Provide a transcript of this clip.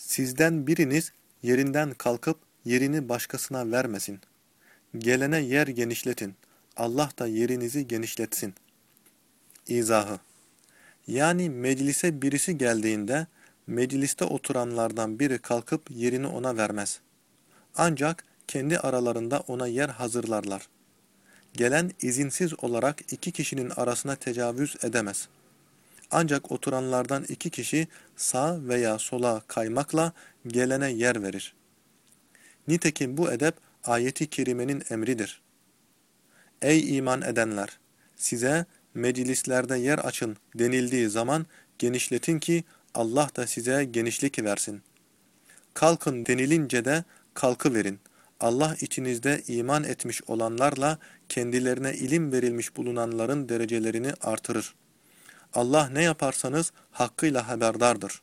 Sizden biriniz yerinden kalkıp yerini başkasına vermesin. Gelene yer genişletin. Allah da yerinizi genişletsin. İzahı Yani meclise birisi geldiğinde mecliste oturanlardan biri kalkıp yerini ona vermez. Ancak kendi aralarında ona yer hazırlarlar. Gelen izinsiz olarak iki kişinin arasına tecavüz edemez. Ancak oturanlardan iki kişi sağ veya sola kaymakla gelene yer verir. Nitekim bu edep ayeti kerimenin emridir. Ey iman edenler! Size meclislerde yer açın denildiği zaman genişletin ki Allah da size genişlik versin. Kalkın denilince de kalkı verin. Allah içinizde iman etmiş olanlarla kendilerine ilim verilmiş bulunanların derecelerini artırır. Allah ne yaparsanız hakkıyla haberdardır.